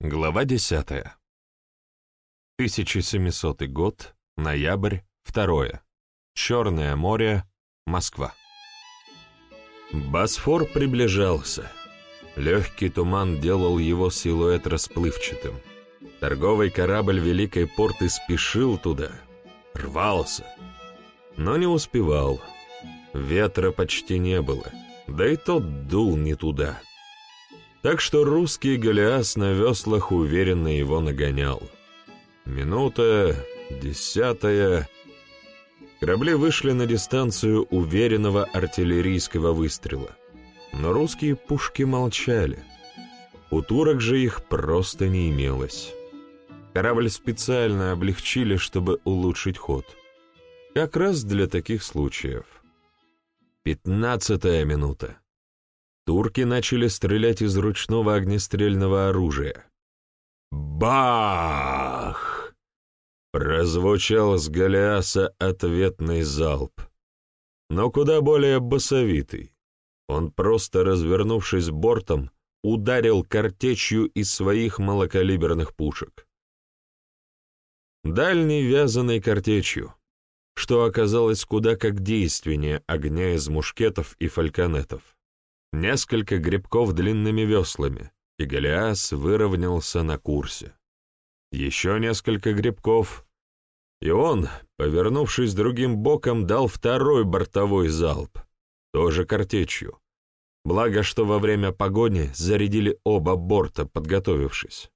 Глава 10. 1700 год, ноябрь, 2. Черное море, Москва. Босфор приближался. Легкий туман делал его силуэт расплывчатым. Торговый корабль Великой Порты спешил туда, рвался, но не успевал. Ветра почти не было, да и тот дул не туда так что русский Голиас на веслах уверенно его нагонял. Минута, десятая... Корабли вышли на дистанцию уверенного артиллерийского выстрела, но русские пушки молчали. У турок же их просто не имелось. Корабль специально облегчили, чтобы улучшить ход. Как раз для таких случаев. Пятнадцатая минута. Турки начали стрелять из ручного огнестрельного оружия. Бах! Прозвучал с Голиаса ответный залп, но куда более басовитый. Он просто, развернувшись бортом, ударил картечью из своих малокалиберных пушек. Дальней вязаной картечью, что оказалось куда как действеннее огня из мушкетов и фальконетов несколько грибков длинными веслами, и Голиас выровнялся на курсе. Еще несколько грибков, и он, повернувшись другим боком, дал второй бортовой залп, тоже картечью. Благо, что во время погони зарядили оба борта, подготовившись.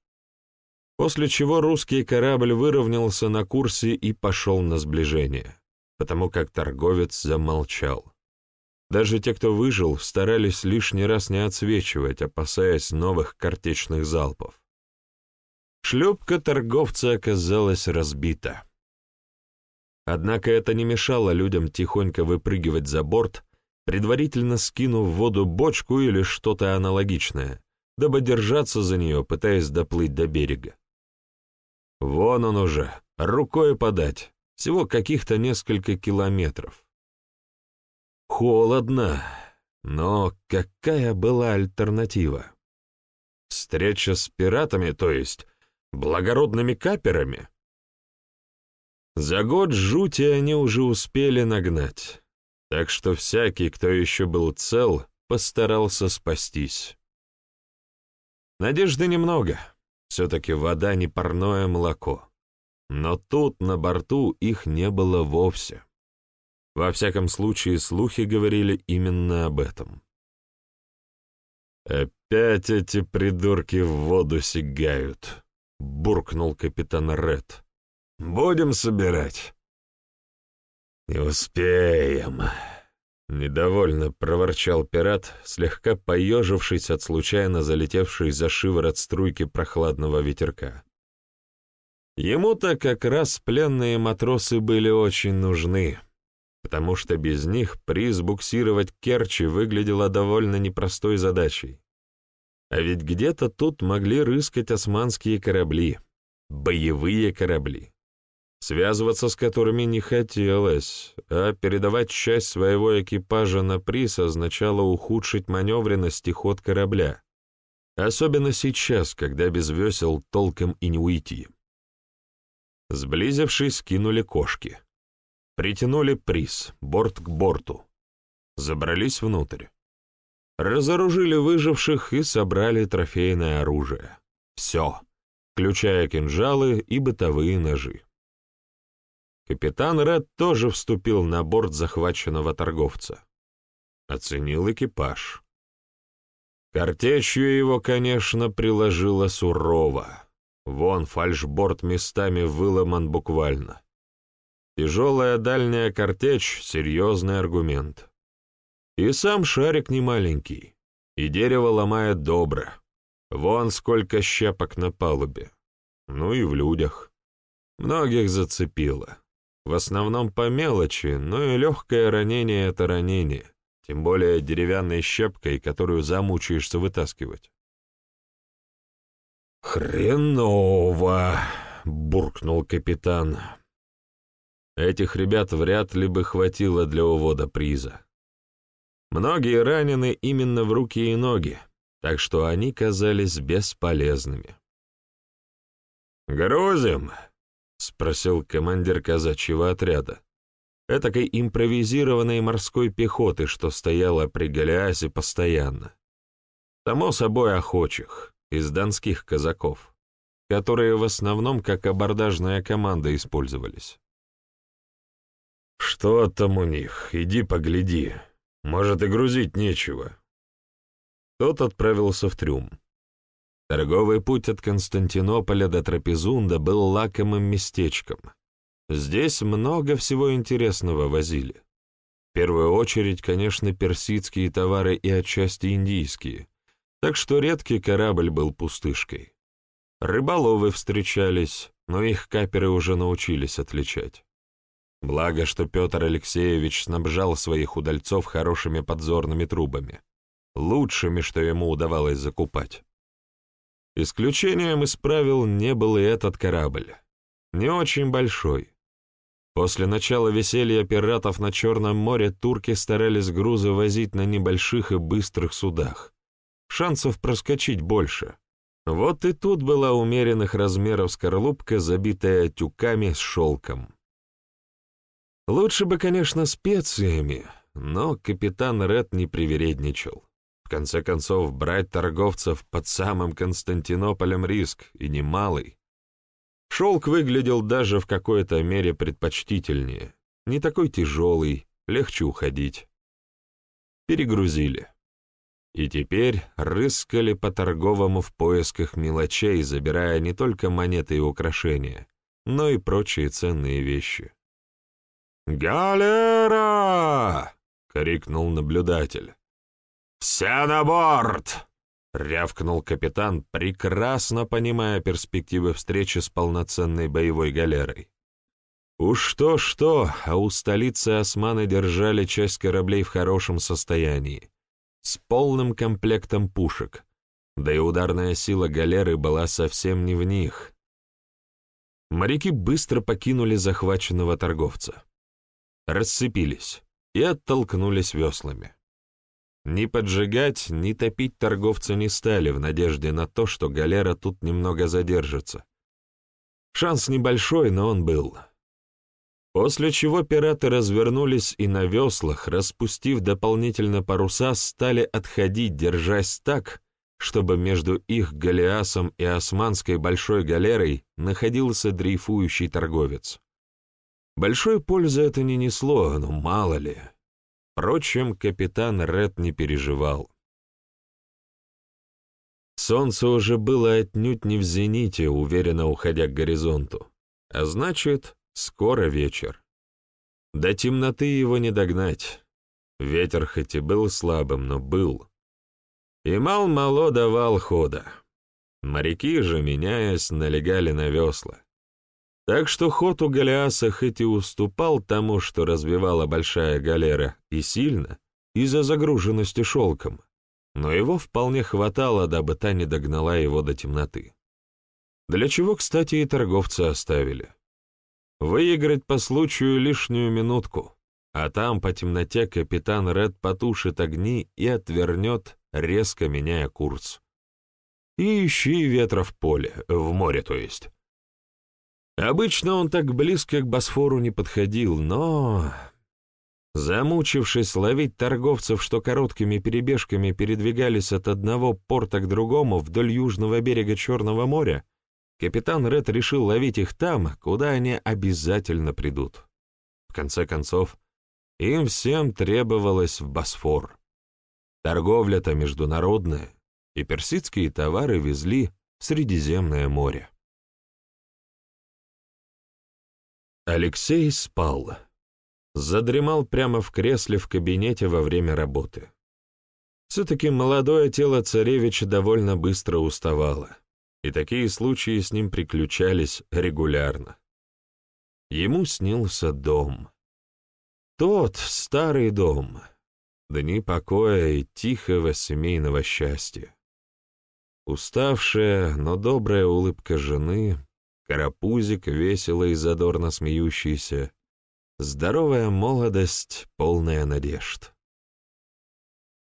После чего русский корабль выровнялся на курсе и пошел на сближение, потому как торговец замолчал. Даже те, кто выжил, старались лишний раз не отсвечивать, опасаясь новых картечных залпов. Шлюпка торговца оказалась разбита. Однако это не мешало людям тихонько выпрыгивать за борт, предварительно скинув в воду бочку или что-то аналогичное, дабы держаться за нее, пытаясь доплыть до берега. Вон он уже, рукой подать, всего каких-то несколько километров. Холодно, но какая была альтернатива? Встреча с пиратами, то есть благородными каперами? За год жути они уже успели нагнать, так что всякий, кто еще был цел, постарался спастись. Надежды немного, все-таки вода не парное молоко, но тут на борту их не было вовсе. Во всяком случае, слухи говорили именно об этом. «Опять эти придурки в воду сигают», — буркнул капитан Ред. «Будем собирать». «Не успеем», — недовольно проворчал пират, слегка поежившись от случайно залетевшей за шиворот струйки прохладного ветерка. Ему-то как раз пленные матросы были очень нужны потому что без них приз буксировать Керчи выглядела довольно непростой задачей. А ведь где-то тут могли рыскать османские корабли, боевые корабли, связываться с которыми не хотелось, а передавать часть своего экипажа на приз означало ухудшить маневренность и ход корабля, особенно сейчас, когда без весел толком и не уйти. Сблизившись, кинули кошки. Притянули приз, борт к борту. Забрались внутрь. Разоружили выживших и собрали трофейное оружие. Все, включая кинжалы и бытовые ножи. Капитан Ред тоже вступил на борт захваченного торговца. Оценил экипаж. Картечью его, конечно, приложило сурово. Вон фальшборд местами выломан буквально. Тяжелая дальняя картечь — серьезный аргумент. И сам шарик не маленький, и дерево ломает добро. Вон сколько щепок на палубе. Ну и в людях. Многих зацепило. В основном по мелочи, но и легкое ранение — это ранение, тем более деревянной щепкой, которую замучаешься вытаскивать. «Хреново!» — буркнул капитан. Этих ребят вряд ли бы хватило для увода приза. Многие ранены именно в руки и ноги, так что они казались бесполезными. «Грузим?» — спросил командир казачьего отряда, этакой импровизированной морской пехоты, что стояла при Голиасе постоянно. Само собой охочих, из донских казаков, которые в основном как абордажная команда использовались. «Что там у них? Иди погляди. Может, и грузить нечего». Тот отправился в трюм. Торговый путь от Константинополя до Трапезунда был лакомым местечком. Здесь много всего интересного возили. В первую очередь, конечно, персидские товары и отчасти индийские, так что редкий корабль был пустышкой. Рыболовы встречались, но их каперы уже научились отличать. Благо, что Петр Алексеевич снабжал своих удальцов хорошими подзорными трубами, лучшими, что ему удавалось закупать. Исключением из правил не был и этот корабль. Не очень большой. После начала веселья пиратов на Черном море турки старались грузы возить на небольших и быстрых судах. Шансов проскочить больше. Вот и тут была умеренных размеров скорлупка, забитая тюками с шелком. Лучше бы, конечно, специями, но капитан Ред не привередничал. В конце концов, брать торговцев под самым Константинополем риск, и немалый. Шелк выглядел даже в какой-то мере предпочтительнее, не такой тяжелый, легче уходить. Перегрузили. И теперь рыскали по торговому в поисках мелочей, забирая не только монеты и украшения, но и прочие ценные вещи. «Галера!» — крикнул наблюдатель. «Все на борт!» — рявкнул капитан, прекрасно понимая перспективы встречи с полноценной боевой галерой. Уж что-что, а у столицы османы держали часть кораблей в хорошем состоянии, с полным комплектом пушек, да и ударная сила галеры была совсем не в них. Моряки быстро покинули захваченного торговца расцепились и оттолкнулись веслами. Ни поджигать, ни топить торговца не стали в надежде на то, что галера тут немного задержится. Шанс небольшой, но он был. После чего пираты развернулись и на веслах, распустив дополнительно паруса, стали отходить, держась так, чтобы между их Голиасом и османской большой галерой находился дрейфующий торговец. Большой пользы это не несло, но мало ли. Впрочем, капитан Ред не переживал. Солнце уже было отнюдь не в зените, уверенно уходя к горизонту. А значит, скоро вечер. До темноты его не догнать. Ветер хоть и был слабым, но был. И мал-мало давал хода. Моряки же, меняясь, налегали на весла. Так что ход у Голиаса хоть и уступал тому, что развивала большая галера, и сильно, из-за загруженности шелком, но его вполне хватало, дабы та не догнала его до темноты. Для чего, кстати, и торговцы оставили. Выиграть по случаю лишнюю минутку, а там по темноте капитан Ред потушит огни и отвернет, резко меняя курс. И ищи ветра в поле, в море то есть. Обычно он так близко к Босфору не подходил, но... Замучившись ловить торговцев, что короткими перебежками передвигались от одного порта к другому вдоль южного берега Черного моря, капитан Ред решил ловить их там, куда они обязательно придут. В конце концов, им всем требовалось в Босфор. Торговля-то международная, и персидские товары везли в Средиземное море. Алексей спал. Задремал прямо в кресле в кабинете во время работы. Все-таки молодое тело царевича довольно быстро уставало, и такие случаи с ним приключались регулярно. Ему снился дом. Тот старый дом, дни покоя и тихого семейного счастья. Уставшая, но добрая улыбка жены — карапузик, весело и задорно смеющийся, здоровая молодость, полная надежд.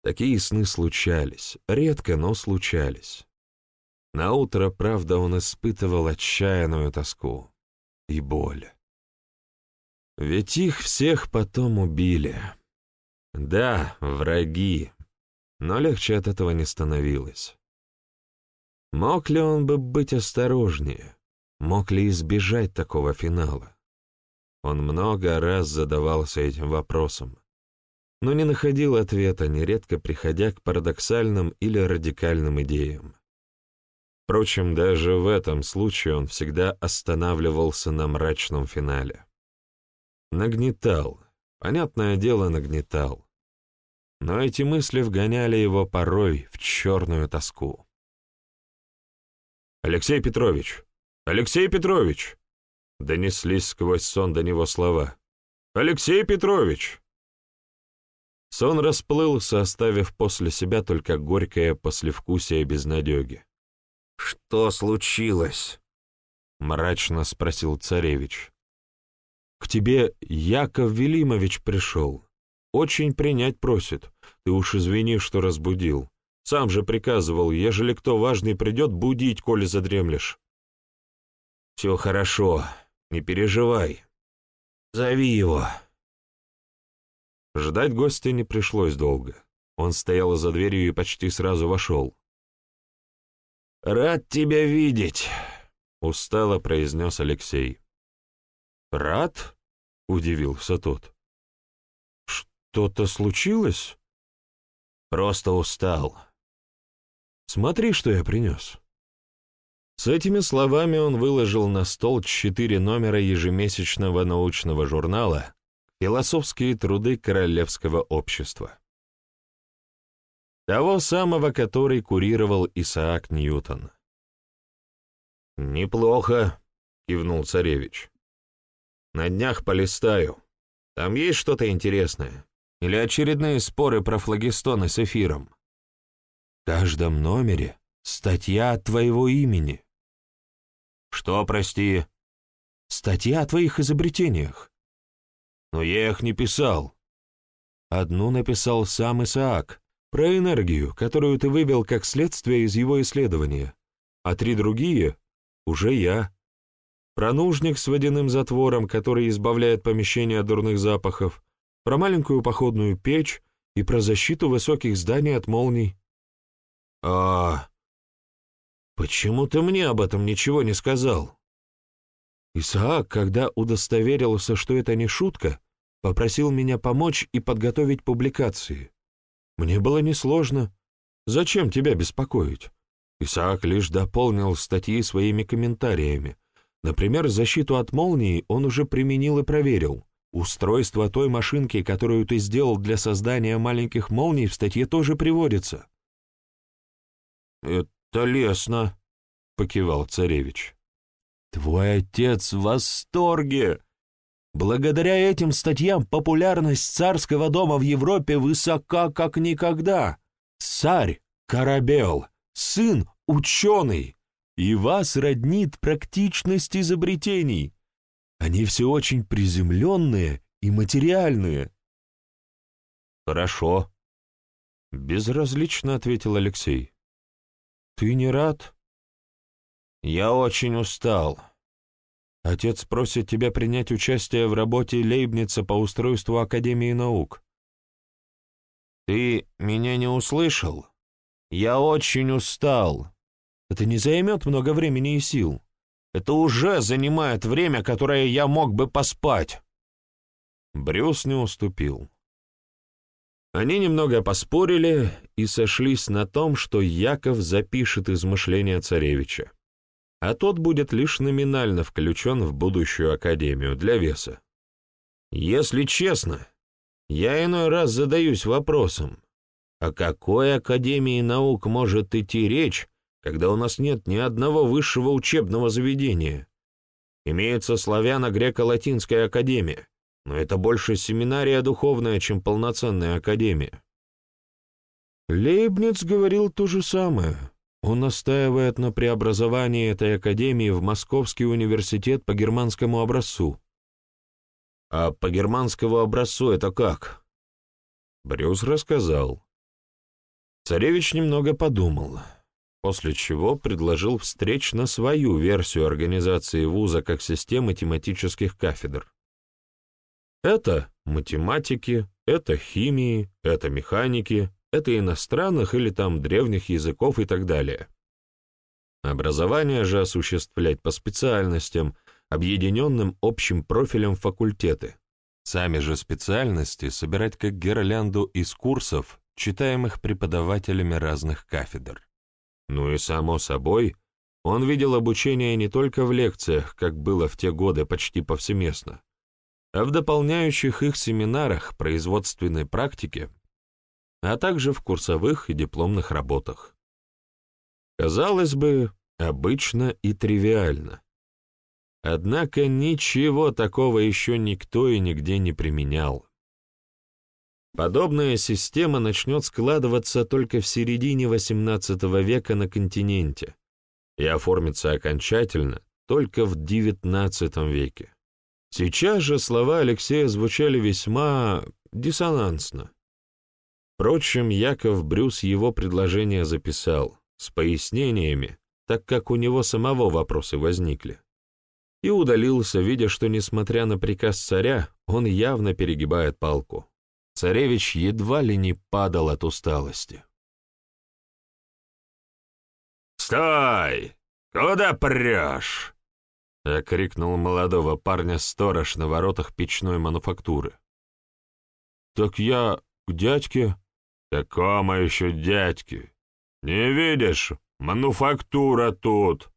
Такие сны случались, редко, но случались. Наутро, правда, он испытывал отчаянную тоску и боль. Ведь их всех потом убили. Да, враги, но легче от этого не становилось. Мог ли он бы быть осторожнее? Мог ли избежать такого финала? Он много раз задавался этим вопросом, но не находил ответа, нередко приходя к парадоксальным или радикальным идеям. Впрочем, даже в этом случае он всегда останавливался на мрачном финале. Нагнетал, понятное дело, нагнетал. Но эти мысли вгоняли его порой в черную тоску. «Алексей Петрович! Алексей Петрович!» Донеслись сквозь сон до него слова. «Алексей Петрович!» Сон расплылся, оставив после себя только горькое послевкусие безнадеги. «Что случилось?» — мрачно спросил царевич. «К тебе Яков Велимович пришел. Очень принять просит. Ты уж извини, что разбудил. Сам же приказывал, ежели кто важный придет, будить, коли задремлешь». «Все хорошо, не переживай. Зови его». Ждать гостя не пришлось долго. Он стоял за дверью и почти сразу вошел. «Рад тебя видеть», — устало произнес Алексей. «Рад?» — удивился тот. «Что-то случилось?» «Просто устал». «Смотри, что я принес». С этими словами он выложил на стол четыре номера ежемесячного научного журнала «Философские труды Королевского общества». Того самого, который курировал Исаак Ньютон. «Неплохо», — кивнул царевич. «На днях полистаю. Там есть что-то интересное? Или очередные споры про флагистоны с эфиром?» «В каждом номере статья от твоего имени». «Что, прости?» «Статья о твоих изобретениях». «Но я их не писал». Одну написал сам Исаак, про энергию, которую ты вывел как следствие из его исследования, а три другие — уже я. Про нужник с водяным затвором, который избавляет помещение от дурных запахов, про маленькую походную печь и про защиту высоких зданий от молний. А почему ты мне об этом ничего не сказал? Исаак, когда удостоверился, что это не шутка, попросил меня помочь и подготовить публикации. Мне было несложно. Зачем тебя беспокоить? Исаак лишь дополнил статьи своими комментариями. Например, защиту от молнии он уже применил и проверил. Устройство той машинки, которую ты сделал для создания маленьких молний, в статье тоже приводится. «Это лестно», — покивал царевич. «Твой отец в восторге!» Благодаря этим статьям популярность царского дома в Европе высока как никогда. Царь — корабел, сын — ученый, и вас роднит практичность изобретений. Они все очень приземленные и материальные. «Хорошо», — безразлично ответил Алексей. «Ты не рад?» «Я очень устал», Отец просит тебя принять участие в работе Лейбница по устройству Академии наук. Ты меня не услышал? Я очень устал. Это не займет много времени и сил. Это уже занимает время, которое я мог бы поспать. Брюс не уступил. Они немного поспорили и сошлись на том, что Яков запишет измышления царевича а тот будет лишь номинально включен в будущую академию для веса. Если честно, я иной раз задаюсь вопросом, о какой академии наук может идти речь, когда у нас нет ни одного высшего учебного заведения? Имеется славяно-греко-латинская академия, но это больше семинария духовная, чем полноценная академия. Лейбниц говорил то же самое. Он настаивает на преобразовании этой академии в Московский университет по германскому образцу. А по германскому образцу это как? Брюс рассказал. Царевич немного подумал. после чего предложил встречно свою версию организации вуза как системы тематических кафедр. Это математики, это химии, это механики, это иностранных или там древних языков и так далее. Образование же осуществлять по специальностям, объединенным общим профилем факультеты. Сами же специальности собирать как гирлянду из курсов, читаемых преподавателями разных кафедр. Ну и само собой, он видел обучение не только в лекциях, как было в те годы почти повсеместно, а в дополняющих их семинарах производственной практике, а также в курсовых и дипломных работах. Казалось бы, обычно и тривиально. Однако ничего такого еще никто и нигде не применял. Подобная система начнет складываться только в середине XVIII века на континенте и оформится окончательно только в XIX веке. Сейчас же слова Алексея звучали весьма диссонансно. Впрочем, Яков Брюс его предложение записал, с пояснениями, так как у него самого вопросы возникли. И удалился, видя, что, несмотря на приказ царя, он явно перегибает палку. Царевич едва ли не падал от усталости. «Стой! Куда прешь?» — окрикнул молодого парня сторож на воротах печной мануфактуры. «Так я к дядьке?» «Какому еще дядьке? Не видишь, мануфактура тут!»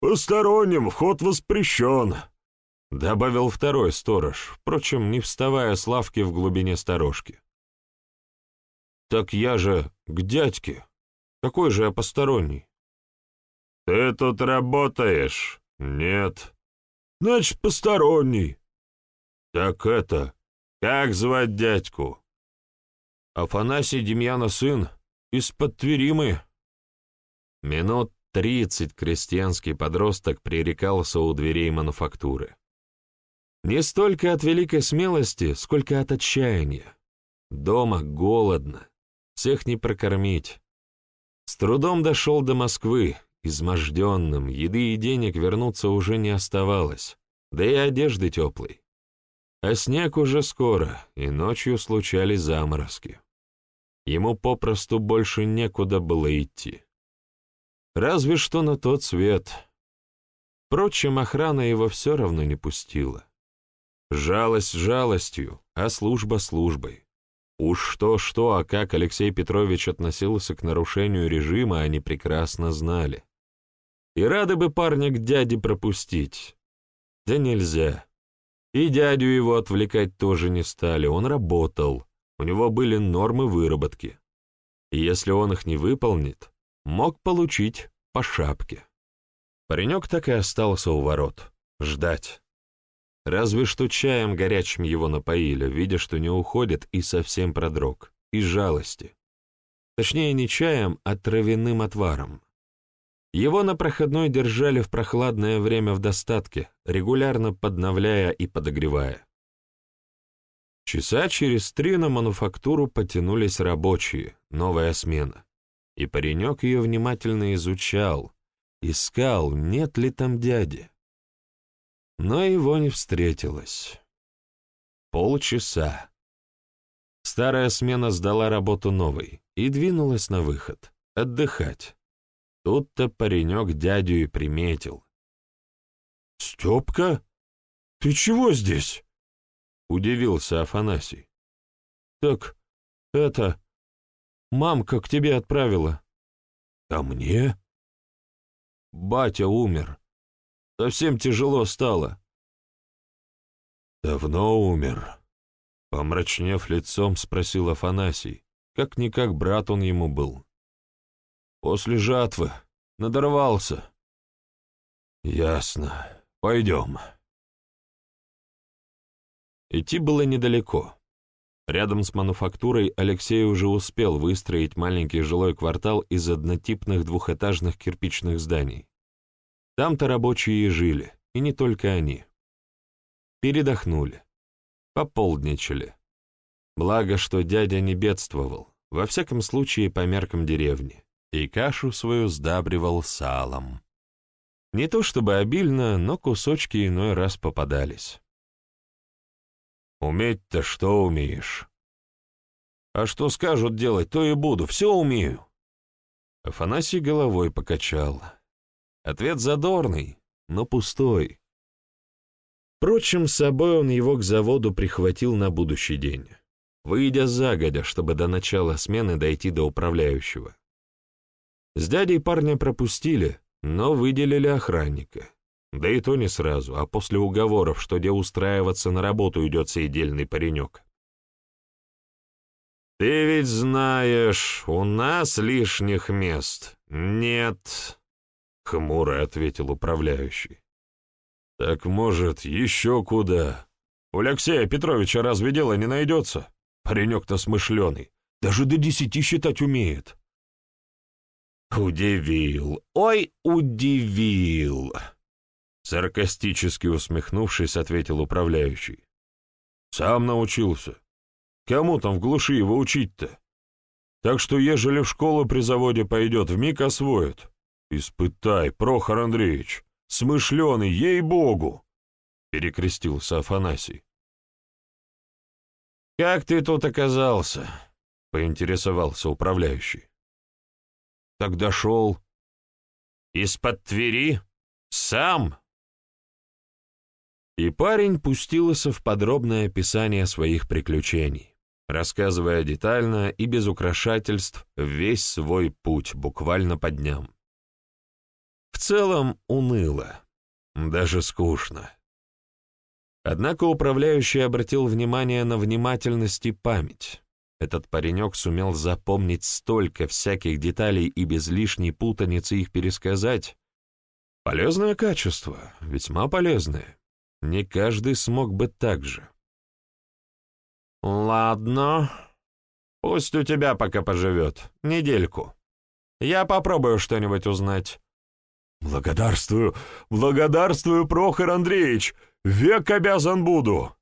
«Посторонним вход воспрещен», — добавил второй сторож, впрочем, не вставая с лавки в глубине сторожки. «Так я же к дядьке. Какой же я посторонний?» «Ты тут работаешь?» «Нет». «Значит, посторонний». «Так это, как звать дядьку?» «Афанасий Демьяна сын, из-под Твери мы». Минут тридцать крестьянский подросток пререкался у дверей мануфактуры. Не столько от великой смелости, сколько от отчаяния. Дома голодно, всех не прокормить. С трудом дошел до Москвы, изможденным, еды и денег вернуться уже не оставалось, да и одежды теплой. А снег уже скоро, и ночью случались заморозки. Ему попросту больше некуда было идти. Разве что на тот свет. Впрочем, охрана его все равно не пустила. Жалость жалостью, а служба службой. Уж что-что, а как Алексей Петрович относился к нарушению режима, они прекрасно знали. И рады бы парня к дяде пропустить. Да нельзя. И дядю его отвлекать тоже не стали, он работал, у него были нормы выработки. И если он их не выполнит, мог получить по шапке. Паренек так и остался у ворот. Ждать. Разве что чаем горячим его напоили, видя, что не уходит и совсем продрог. Из жалости. Точнее, не чаем, а травяным отваром. Его на проходной держали в прохладное время в достатке, регулярно подновляя и подогревая. Часа через три на мануфактуру потянулись рабочие, новая смена. И паренек ее внимательно изучал, искал, нет ли там дяди. Но его не встретилось. Полчаса. Старая смена сдала работу новой и двинулась на выход, отдыхать. Тут-то паренек дядю и приметил. «Степка, ты чего здесь?» — удивился Афанасий. «Так, это... Мамка к тебе отправила». «Ко мне?» «Батя умер. Совсем тяжело стало». «Давно умер?» Помрачнев лицом, спросил Афанасий. Как-никак брат он ему был. После жатвы. Надорвался. Ясно. Пойдем. Идти было недалеко. Рядом с мануфактурой Алексей уже успел выстроить маленький жилой квартал из однотипных двухэтажных кирпичных зданий. Там-то рабочие и жили, и не только они. Передохнули, пополдничали. Благо, что дядя не бедствовал, во всяком случае по меркам деревни и кашу свою сдабривал салом. Не то чтобы обильно, но кусочки иной раз попадались. «Уметь-то что умеешь?» «А что скажут делать, то и буду, все умею». Афанасий головой покачал. Ответ задорный, но пустой. Впрочем, с собой он его к заводу прихватил на будущий день, выйдя загодя, чтобы до начала смены дойти до управляющего. С дядей парня пропустили, но выделили охранника. Да и то не сразу, а после уговоров, что где устраиваться на работу идет сей дельный паренек. «Ты ведь знаешь, у нас лишних мест нет», — хмуро ответил управляющий. «Так, может, еще куда? У Алексея Петровича разве дело не найдется? Паренек-то смышленый, даже до десяти считать умеет». «Удивил, ой, удивил!» Саркастически усмехнувшись, ответил управляющий. «Сам научился. Кому там в глуши его учить-то? Так что, ежели в школу при заводе пойдет, вмиг освоит. Испытай, Прохор Андреевич, смышленый, ей-богу!» Перекрестился Афанасий. «Как ты тут оказался?» — поинтересовался управляющий. «Так дошел». «Из-под Твери? Сам?» И парень пустился в подробное описание своих приключений рассказывая детально и без украшательств весь свой путь, буквально по дням. В целом уныло, даже скучно. Однако управляющий обратил внимание на внимательность и память. Этот паренек сумел запомнить столько всяких деталей и без лишней путаницы их пересказать. Полезное качество, весьма полезное. Не каждый смог бы так же. «Ладно. Пусть у тебя пока поживет. Недельку. Я попробую что-нибудь узнать». «Благодарствую, благодарствую, Прохор Андреевич! Век обязан буду!»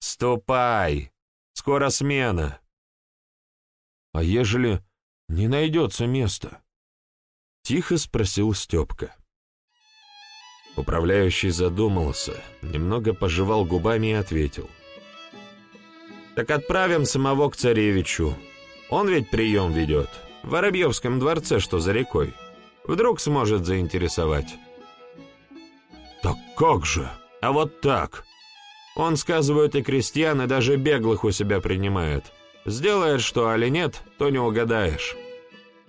«Ступай! Скоро смена!» «А ежели не найдется места?» — тихо спросил Степка. Управляющий задумался, немного пожевал губами и ответил. Так отправим самого к царевичу. Он ведь прием ведет. В Воробьевском дворце, что за рекой. Вдруг сможет заинтересовать. Так как же? А вот так. Он, сказывают, и крестьян, и даже беглых у себя принимает. Сделает что, али нет, то не угадаешь.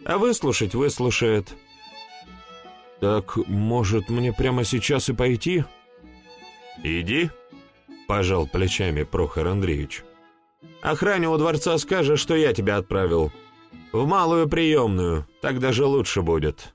А выслушать выслушает. Так, может, мне прямо сейчас и пойти? Иди, пожал плечами Прохор Андреевич. Охране у дворца скажешь, что я тебя отправил. В малую приемную, так даже лучше будет».